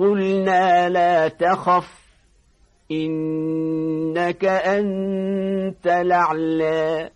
قلنا لا تخف إنك أنت لعلى